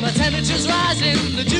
my temperature's rising. The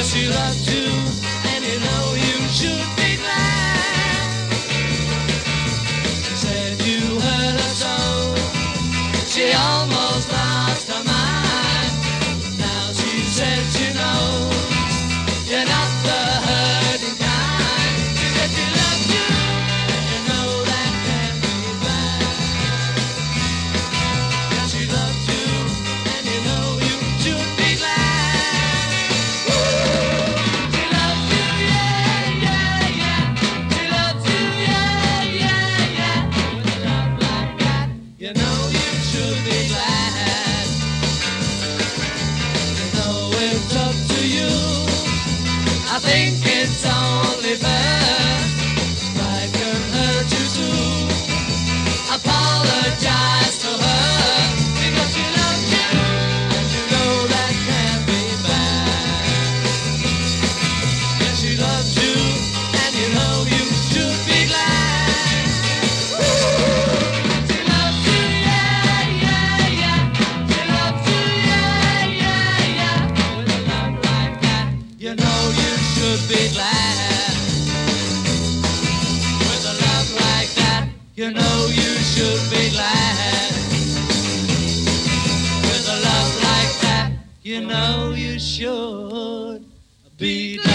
Yes, you love to, and you know you should. big lie. With a love like that, you know you should be glad. With a love like that, you know you should be lying.